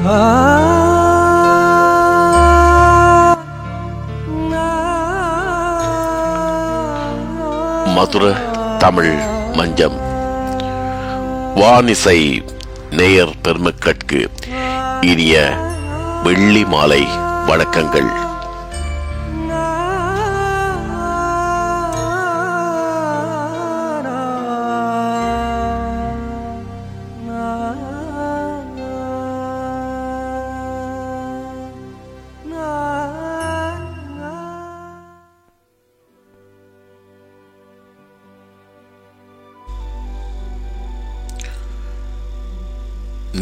மதுர தமிழ் மஞ்சம். வானிசை நேயர் பெருமக்கட்கு இனிய வெள்ளி மாலை வணக்கங்கள்.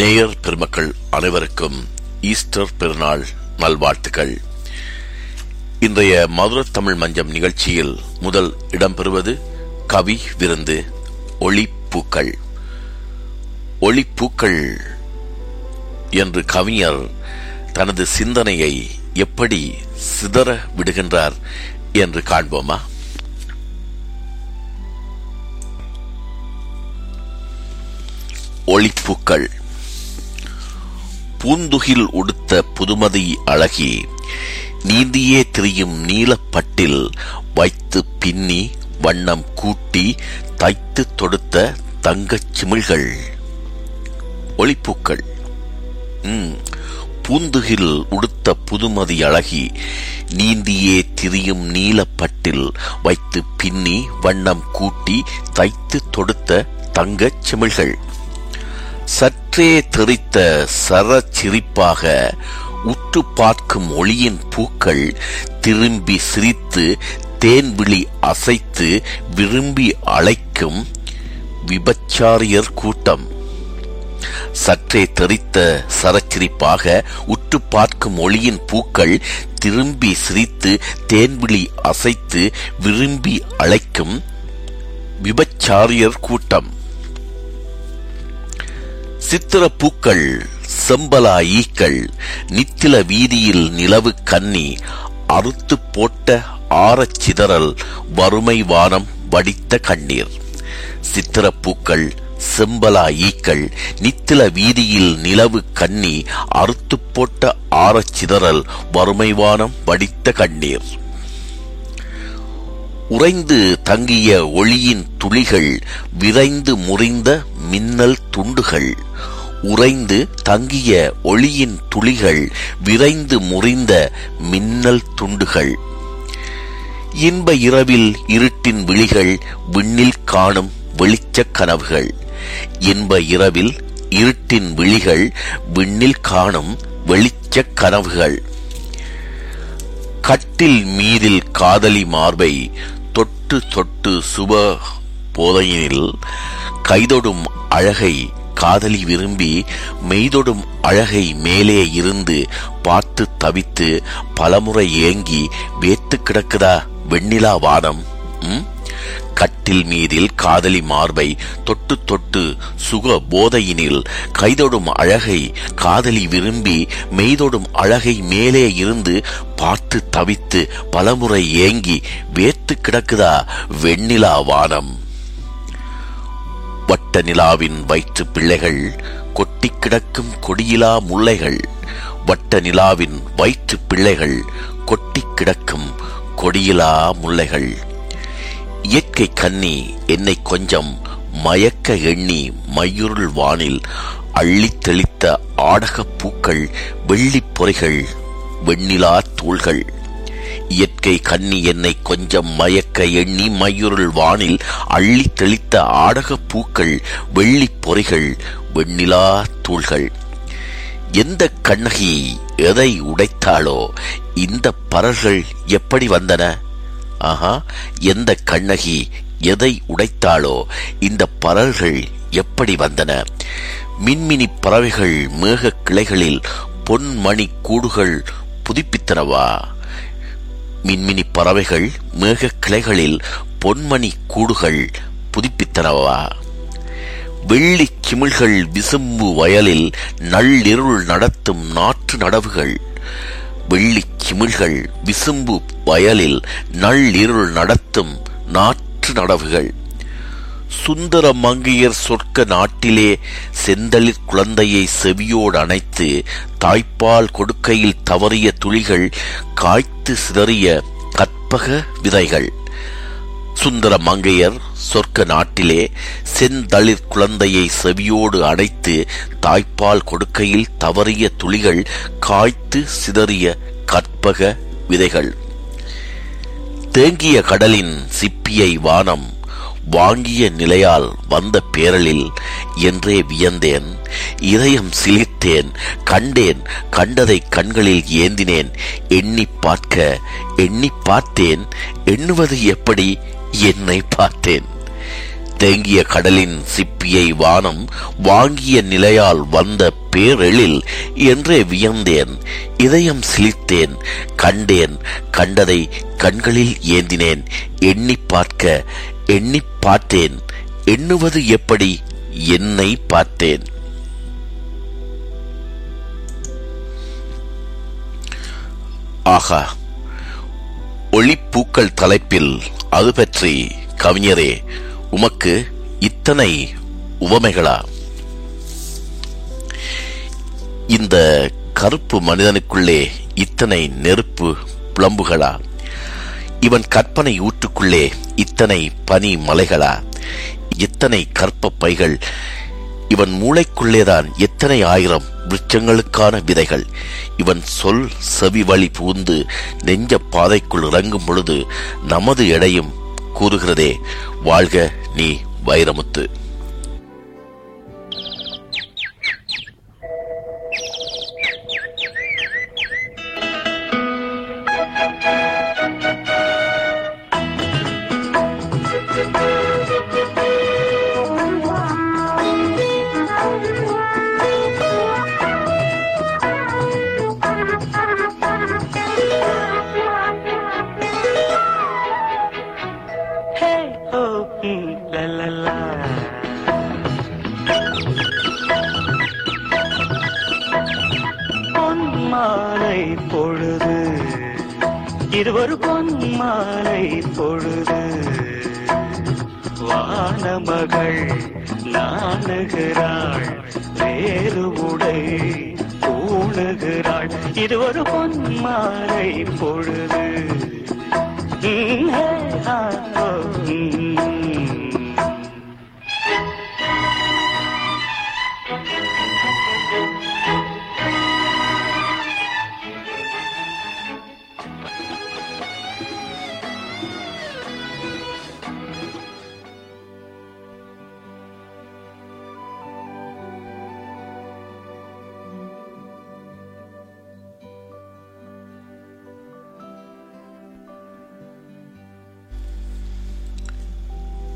நேயர் பெருமக்கள் அனைவருக்கும் ஈஸ்டர் பெருநாள் நல்வாழ்த்துக்கள். இன்றைய மதுர தமிழ் மஞ்சம் நிகழ்ச்சியில் முதல் இடம்பெறுவது கவி விருந்து ஒளிப்பூக்கள். ஒளிப்பூக்கள் என்று கவிஞர் தனது சிந்தனையை எப்படி சிதற விடுகின்றார் என்று காண்போமா? ஒளிப்பூக்கள். பூந்துகில் உடுத்த புதுமதி அழகி நீந்தியே திரியும் நீலப்பட்டில் வைத்து பின்னி வண்ணம் கூட்டி தைத்து தொடுத்த தங்கச் சிமிழ்கள். ஒளிப்பூக்கள். ம், பூந்துகில் உடுத்த புதுமதி அழகி நீந்தியே திரியும் நீலப்பட்டில் வைத்து பின்னி வண்ணம் கூட்டி தைத்து தொடுத்த தங்கச் சிமிழ்கள். சற்றே தெரித்த சரச்சிரிப்பாக உற்று பார்க்கும் ஒளியின் பூக்கள் திரும்பி சிரித்து தேன்விழி அசைத்து விரும்பி அழைக்கும் விபச்சாரியர் கூட்டம். சற்றே தெரித்த சரச்சிரிப்பாக உற்று பார்க்கும் ஒளியின் பூக்கள் திரும்பி சிரித்து தேன்விழி அசைத்து விரும்பி அழைக்கும் விபச்சாரியர் கூட்டம். சித்திர பூக்கள் செம்பலா ஈக்கள் நித்தில வீதியில் நிலவு கன்னி அறுத்து போட்ட ஆறச் சிதறல் வறுமை வானம் வடித்த கண்ணீர். சித்திர பூக்கள் செம்பலா ஈக்கள் நித்தில வீதியில் நிலவு கன்னி அறுத்து போட்ட ஆறச் சிதறல் வறுமை வானம் வடித்த கண்ணீர். உறைந்து தங்கிய ஒளியின் துளிகள் விரைந்து முறிந்த மின்னல் துண்டுகள். உறைந்து தங்கிய ஒளியின் துளிகள் விரைந்து முறிந்த மின்னல் துண்டுகள். இன்ப இரவில் இருட்டின் விழிகள் விண்ணில் காணும் வெளிச்சக் கனவுகள். இன்ப இரவில் இருட்டின் விழிகள் விண்ணில் காணும் வெளிச்சக் கனவுகள். கட்டில் மீதில் காதலி மார்பை தொட்டு தொட்டு சுப போதையினில் கைதொடும் அழகை காதலி விரும்பி மெய்தொடும் அழகை மேலே இருந்து பார்த்து தவித்து பலமுறை ஏங்கி வேத்து கிடக்குதா வெண்ணிலா வானம் ம்? கட்டில் மீதில் காதலி மார்பை தொட்டு தொட்டு சுக போதையினில் கைதொடும் அழகை காதலி விரும்பி மெய்தொடும் அழகை மேலே இருந்து பார்த்து தவித்து பலமுறை ஏங்கி வேத்து கிடக்குதா வெண்ணிலா வானம். வட்ட நிலாவின் வயிற்று பிள்ளைகள் கொட்டி கிடக்கும் கொடியிலா முல்லைகள். வட்ட நிலாவின் வயிற்று பிள்ளைகள் கொட்டி கிடக்கும் கொடியிலா முல்லைகள். இயற்கை கன்னி என்னை கொஞ்சம் மயக்க எண்ணி மையுருள் வானில் அள்ளித் தெளித்த ஆடகப் பூக்கள் வெள்ளிப் பொறைகள் வெண்ணிலா தூள்கள். இயற்கை கண்ணி என்னை கொஞ்சம் மயக்க எண்ணி மையுருள் வானில் அள்ளி தெளித்த ஆடகப் பூக்கள் வெள்ளிப் பொறிகள் வெண்ணிலா தூள்கள். எந்த கண்ணகி எதை உடைத்தாளோ இந்த பரல்கள் எப்படி வந்தன? ஆஹா எந்த கண்ணகி எதை உடைத்தாளோ இந்த பரல்கள் எப்படி வந்தன? மின்மினி பறவைகள் மேக கிளைகளில் பொன்மணி கூடுகள் புதுப்பித்தனவா? மின்மினி பறவைகள் மேக கிளைகளில் பொன்மணி கூடுகள் புதுப்பித்தனவா? வெள்ளி கிமிழ்கள் விசும்பு வயலில் நள்ளிருள் நடத்தும் நாற்று நடவுகள் வெள்ளி கிமிழ்கள் விசும்பு வயலில் நள்ளிருள் நடத்தும் நாற்று நடவுகள். சுந்தர மங்கையர் சொர்க்க நாட்டிலே செந்தளிர் குழந்தையை செவியோடு அணைத்து தாய்ப்பால் கொடுக்கையில் தவறிய துளிகள் காய்த்து சிதறிய கற்பக விதைகள். சுந்தர மங்கையர் சொர்க்க நாட்டிலே செந்தளிர் குழந்தையை செவியோடு அடைத்து தாய்ப்பால் கொடுக்கையில் தவறிய துளிகள் காய்த்து சிதறிய கற்பக விதைகள். தேங்கிய கடலின் சிப்பியை வானம் வாங்கிய நிலையால் வந்த பேரலில் என்றே வியந்தேன். இதயம் சிலிர்த்தேன். கண்டேன். கண்டதை கண்களில் ஏந்தினேன். எண்ணி பார்க்க எண்ணி பார்த்தேன். எண்ணுவது எப்படி? என்னை பார்த்தேன். தேங்கிய கடலின் சிப்பியை வானம் வாங்கிய நிலையால் வந்த பேரெழில் என்றே வியந்தேன். இதயம் சிலித்தேன். கண்டேன். கண்டதை கண்களில் ஏந்தினேன். எண்ணி பார்க்க எண்ணி பார்த்தேன். எண்ணுவது எப்படி? என்னை பார்த்தேன். ஆகா ஒளிப்பூக்கள் தலைப்பில் அது பற்றி கவிஞரே உமக்கு இத்தனை உவமைகளா? இந்த கருப்பு மனிதனுக்குள்ளே இத்தனை நெருப்பு புலம்புகளா? இவன் கற்பனை ஊற்றுக்குள்ளே இத்தனை பனி மலைகளா? எத்தனை கற்ப பைகள் இவன் மூளைக்குள்ளேதான் எத்தனை ஆயிரம் விருட்சங்களுக்கான விதைகள். இவன் சொல் செவி வழி புகுந்து நெஞ்ச பாதைக்குள் இறங்கும் பொழுது நமது எடையும் கூறுகிறதே. வாழ்க நீ வைரமுத்து. இது ஒரு பொன்மாலை பொழுது வானமகள் நாணுகிறாள் வேறு உடை பூணுகிறாள் இது ஒரு பொன்மாலை பொழுது. ம், ஆ,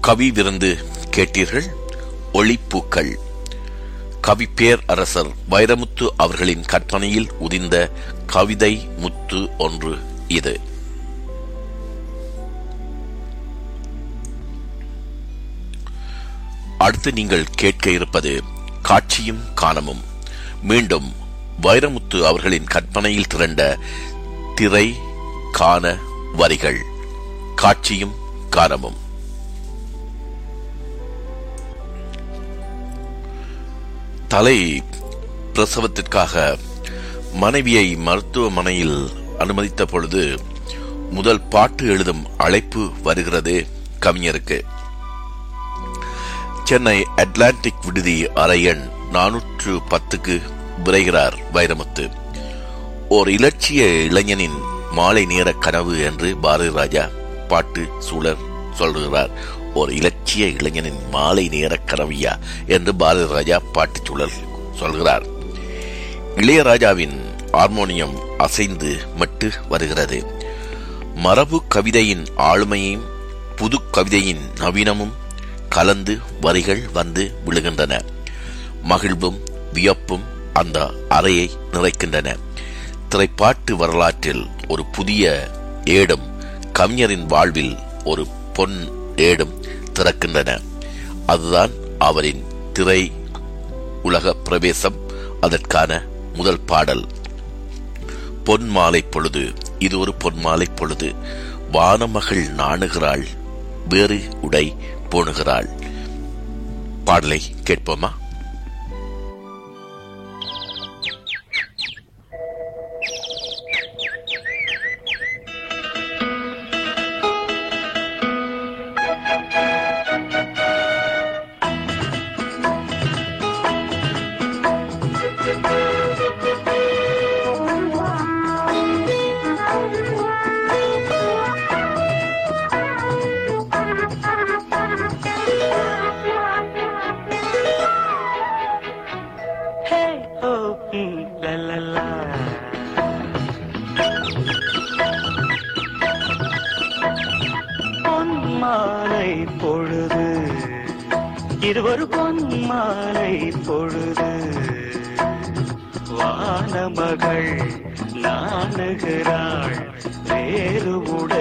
கவி விருந்து கேட்டீர்கள்? ஒளிப்பூக்கள் கவி பேர் அரசர் வைரமுத்து அவர்களின் கற்பனையில் உதிந்த கவிதை முத்து ஒன்று இது. அடுத்து நீங்கள் கேட்க இருப்பது காட்சியும் காணமும். மீண்டும் வைரமுத்து அவர்களின் கற்பனையில் திரண்ட திரை காண வரிகள். காட்சியும் காணமும். தலை பிரசவத்திற்காக மனைவியை மருத்துவமனையில் அனுமதித்த பொழுது முதல் பாட்டு எழுதும் அழைப்பு வருகிறது கவிஞருக்கு. சென்னை அட்லாண்டிக் விடுதி அறையன் நானூற்று பத்துக்கு விரைகிறார் வைரமுத்து. ஓர் இலட்சிய இளைஞனின் மாலை நேர கனவு என்று பாரதி ராஜா பாட்டு சூழர் சொல்கிறார். ஒரு இலட்சிய இளைஞனின் மாலை நேர கனவியா என்று பாரதி ராஜா பாட்டு சூழல் சொல்கிறார். இளையராஜாவின் ஹார்மோனியம் அசைந்து மட்டு வருகிறது. மரபு கவிதையின் ஆளுமையும் புது கவிதையின் நவீனமும் கலந்து வரிகள் வந்து விழுகின்றன. மகிழ்வும் வியப்பும் அந்த அறையை நிறைக்கின்றன. திரைப்பாட்டு வரலாற்றில் ஒரு புதிய ஏடும் கவிஞரின் வாழ்வில் ஒரு பொன் ஏடும் திறக்கின்றன. அதுதான் அவரின் திரை உலக பிரவேசம். அதற்கான முதல் பாடல். பொன் மாலை பொழுது இது ஒரு பொன்மாலை பொழுது வானமகள் நாணுகிறாள் வேறு உடை போணுகிறாள். பாடலை கேட்போமா?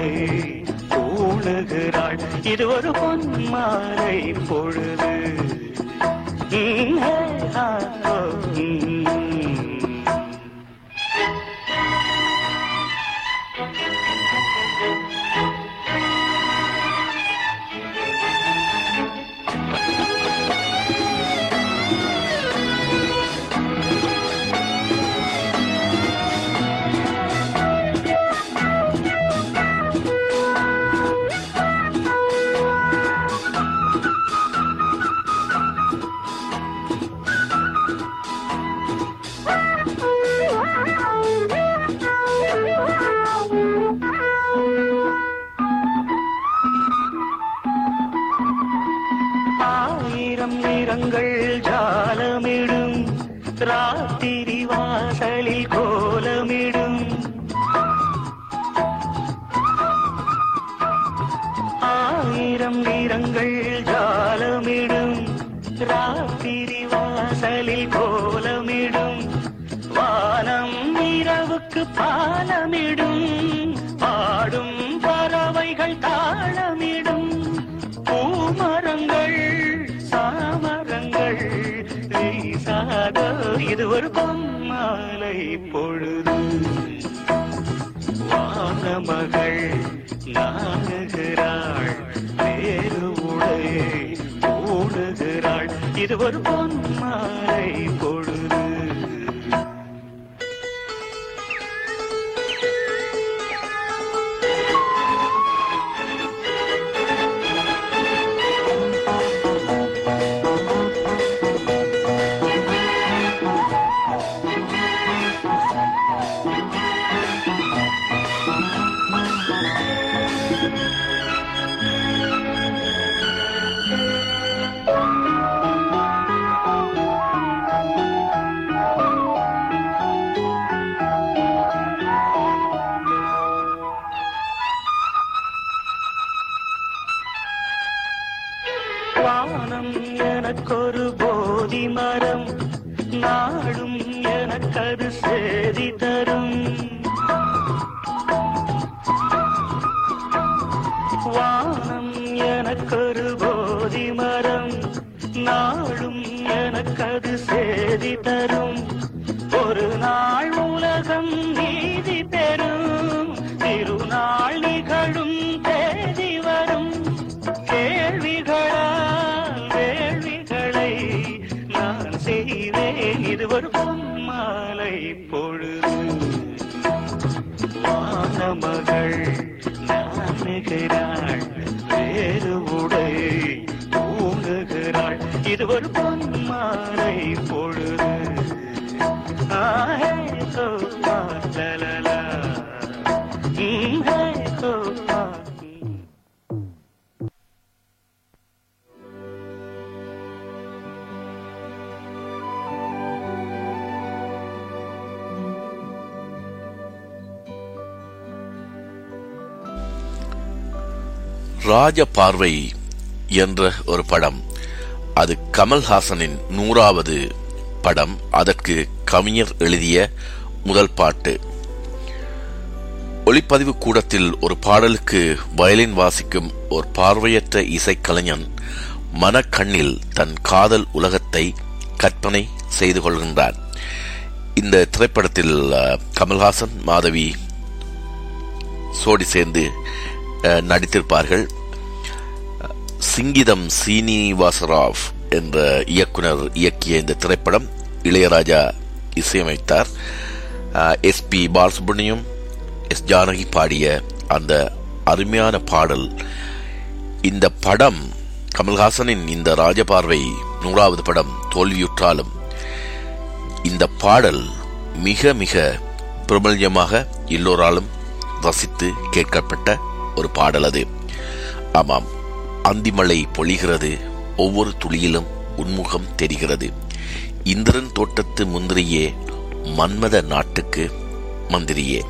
வேறு உடை இது ஒரு பொன்மாலை பொழுது. ஆயிரம் நிறங்கள் ஜாலமிடும். ராத்திரி வாசலில் கோலமிடும். வானம் இரவுக்கு பாலமிடும். பாடும் பறவைகள் தாளமிடும். பூமரங்கள் சாமரங்கள் வீசாத இது ஒரு பொம்மாலை பொழுது. வானமகள் நாணுகிறாள். வேறு உடை ஓடுகிறாள் இது ஒரு பொன்மாலை பொழுது மகள் நாணுகிறாள் வேறு உடை தூங்குகிறாள். இது ஒரு பொன்மாலை போ ராஜ பார்வை என்ற ஒரு படம். அது கமல்ஹாசனின் நூறாவது படம். அதற்கு கவிஞர் எழுதிய முதல் பாட்டு. ஒளிப்பதிவு கூடத்தில் ஒரு பாடலுக்கு வயலின் வாசிக்கும் ஒரு பார்வையற்ற இசைக்கலைஞன் மனக்கண்ணில் தன் காதல் உலகத்தை கற்பனை செய்து கொள்கின்றார். இந்த திரைப்படத்தில் கமல்ஹாசன் மாதவி சோடி சேர்ந்து நடித்திருப்பார்கள். சிங்கிதம் சீனிவாசராவ் என்ற இயக்குனர் இயக்கிய இந்த திரைப்படம் Ilaiyaraaja இசையமைத்தார். S P Balasubrahmanyam S Janaki பாடிய அந்த அருமையான பாடல். இந்த படம் கமல்ஹாசனின் இந்த ராஜபார்வை நூறாவது படம் தோல்வியுற்றாலும் இந்த பாடல் மிக மிக பிரபல்யமாக எல்லோராலும் ரசித்து கேட்கப்பட்ட ஒரு பாடல் அது. ஆமாம். அந்திமலை பொழிகிறது ஒவ்வொரு துளியிலும் உன்முகம் தெரிகிறது. இந்திரன் தோட்டத்து முந்திரியே மன்மத நாட்டுக்கு மந்திரியே.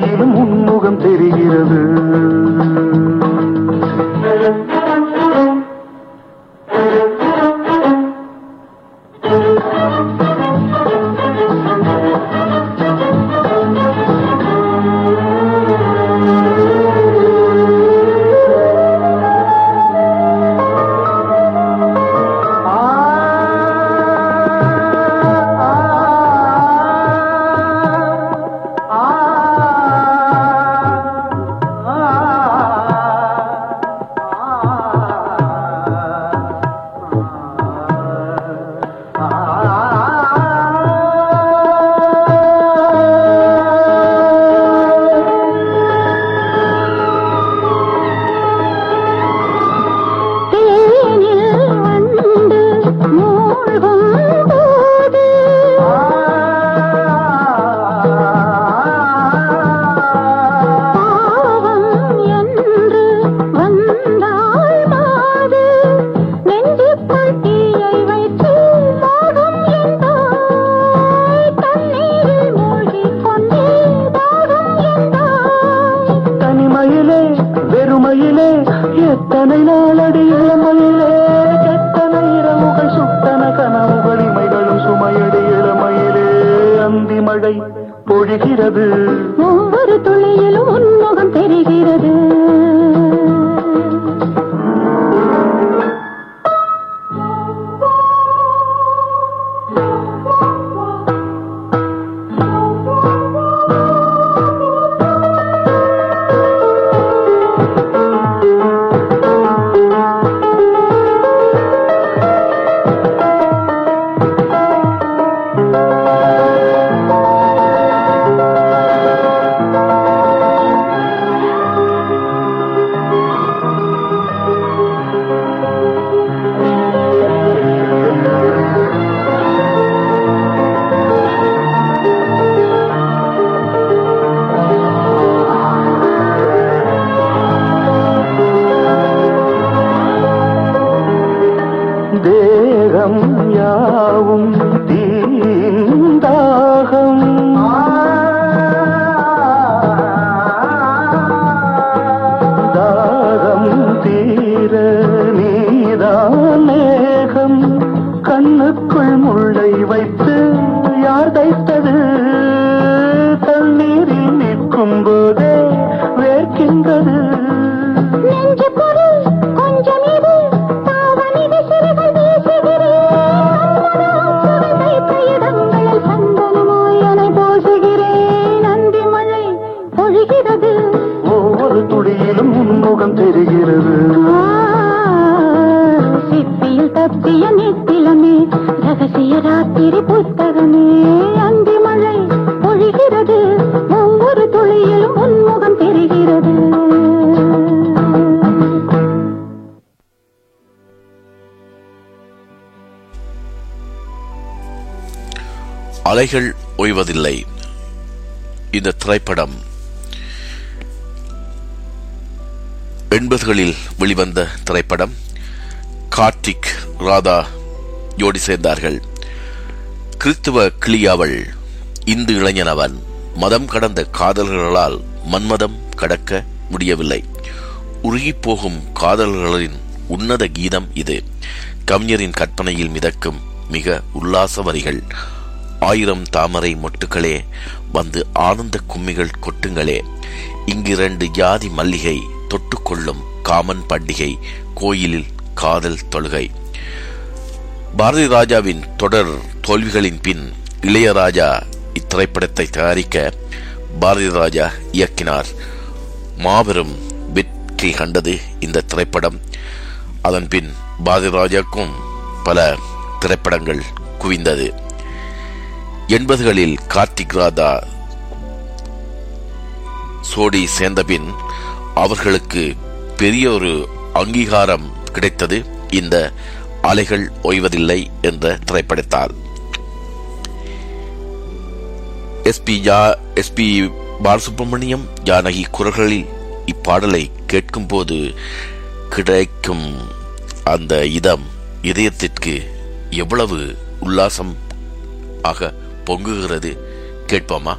ஒவ்வொரு உன்முகம் தெரிகிறது. அலைகள் ஓய்வதில்லை இந்த திரைப்படம் எண்பதுகளில் வெளிவந்த திரைப்படம். கார்த்திக் ராதா ஜோடி சேர்ந்தார்கள். கிறிஸ்துவ கிளியாவள் இந்து இளைஞனவன் மதம் கடந்த காதல்களால் மன்மதம் கடக்க முடியவில்லை. உருகிப் போகும் காதல்களின் உன்னத கீதம் இது. கவிஞரின் கற்பனையில் மிதக்கும் மிக உல்லாச வரிகள். ஆயிரம் தாமரை மொட்டுக்களே வந்து ஆனந்த கும்மிகள் கொட்டுங்களே. இங்கிரண்டு ஜாதி மல்லிகை தொட்டுக்கொள்ளும் காமன் பண்டிகை கோயிலில் காதல் தொழுகை. பாரதி ராஜாவின் தொடர் தோல்விகளின் பின் இளையராஜா இத்திரைப்படத்தை தயாரிக்க பாரதி ராஜா இயக்கினார். மாபெரும் வெற்றி கண்டது இந்த திரைப்படம். அதன் பின் பாரதி ராஜாக்கும் பல திரைப்படங்கள் குவிந்தது. எண்பதுகளில் கார்த்திக் ராதா சோடி சேர்ந்தபின் அவர்களுக்கு பெரிய ஒரு அங்கீகாரம் கிடைத்தது. இந்த அலைகள் ஓய்வதில்லை என்ற திரைப்படத்தால். எஸ்பி ஜா எஸ்பி பாலசுப்ரமணியம் ஜானகி குரல்களில் இப்பாடலை கேட்கும்போது கிடைக்கும் அந்த இதம் இதயத்திற்கு எவ்வளவு உல்லாசம் ஆக பொங்குகிறது. கேட்போமா?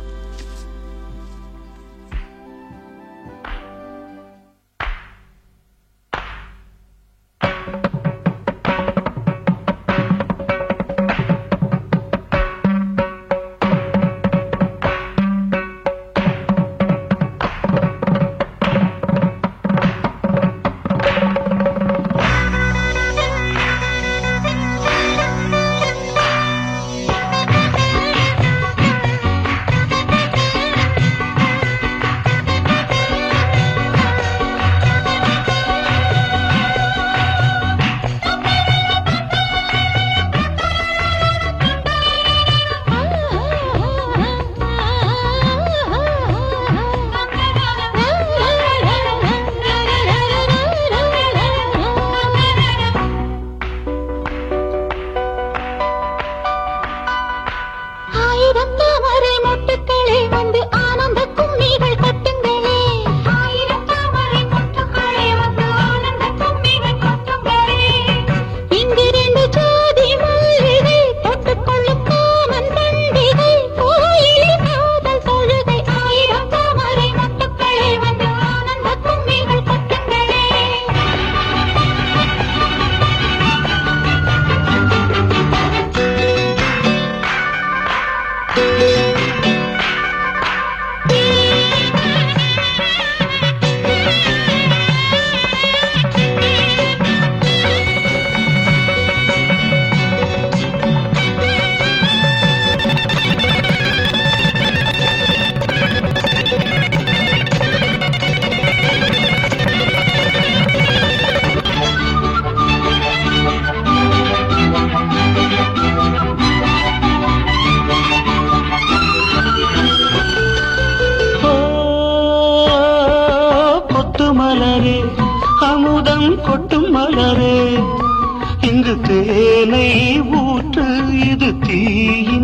ஆயிரம் ही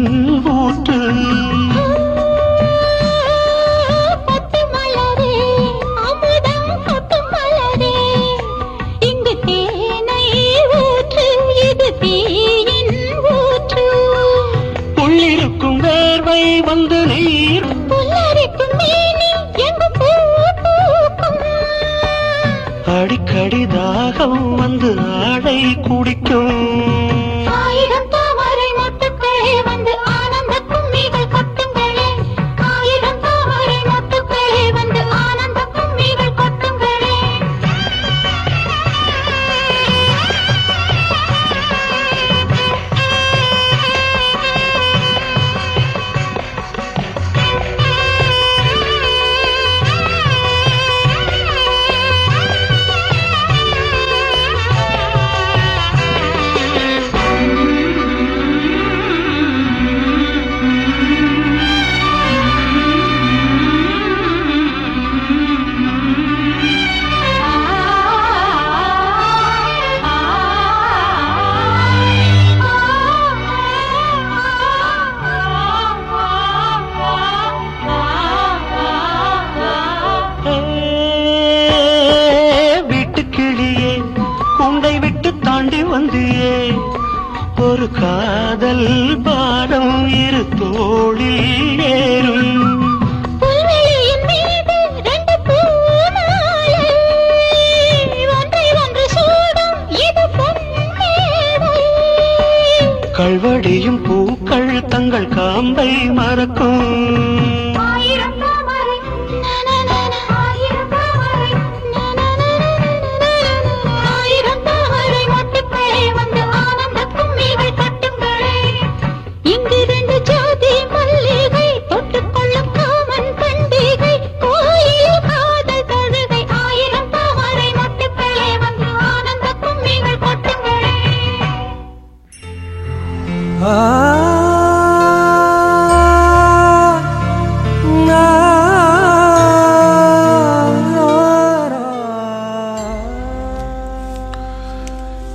கல்வடியும் பூக்கள் தங்கள் காம்பை மறக்கும்.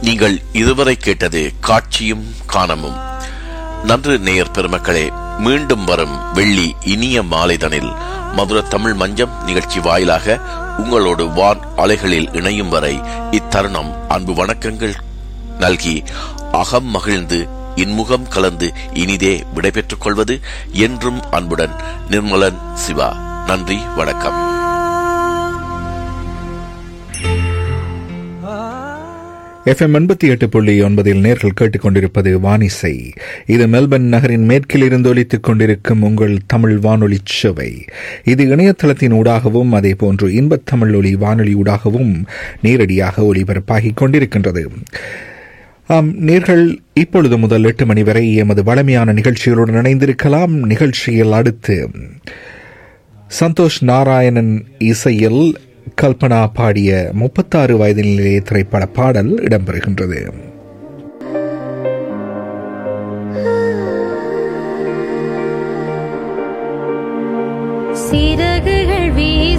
நீங்கள் இதுவரை கேட்டது காட்சியும் காணமும். நன்று நேயர் பெருமக்களே மீண்டும் வரும் வெள்ளி இனிய மாலைதனில் மதுர தமிழ் மஞ்சம் நிகழ்ச்சி வாயிலாக உங்களோடு வான் அலைகளில் இணையும் வரை இத்தருணம் அன்பு வணக்கங்கள் நல்கி அகம் மகிழ்ந்து இன்முகம் கலந்து இனிதே விடைபெற்றுக் கொள்வது என்றும் அன்புடன் நிர்மலன் சிவா. நன்றி வணக்கம். எஃப்எம் எண்பத்தி எட்டு புள்ளி ஒன்பதில் நேர்கள் கேட்டுக்கொண்டிருப்பது வானிசை. இது மெல்பர்ன் நகரின் மேற்கில் இருந்து ஒலித்துக் கொண்டிருக்கும் உங்கள் தமிழ் வானொலி சேவை. இது இணையதளத்தின் ஊடாகவும் அதேபோன்று இன்பத் தமிழ் ஒலி வானொலி ஊடாகவும் நேரடியாக ஒலிபரப்பாகிக் கொண்டிருக்கின்றது. நேர்கள் இப்பொழுது முதல் எட்டு மணி வரை எமது வளமையான நிகழ்ச்சிகளுடன் இணைந்திருக்கலாம். நிகழ்ச்சியில் அடுத்து சந்தோஷ் நாராயணன் இசையில் கல்பனா பாடிய முப்பத்தாறு வயதிலே திரைப்பட பாடல் இடம்பெறுகின்றது. சிறகுகள் வீ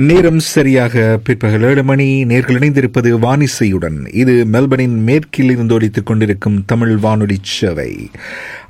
நேரம் சரியாக பிற்பகல் ஏழு மணி. நேர்கள் இணைந்திருப்பது வானிசையுடன். இது மெல்பனின் மேற்கில் இருந்து ஒலித்துக் கொண்டிருக்கும் தமிழ் வானொலி சேவை.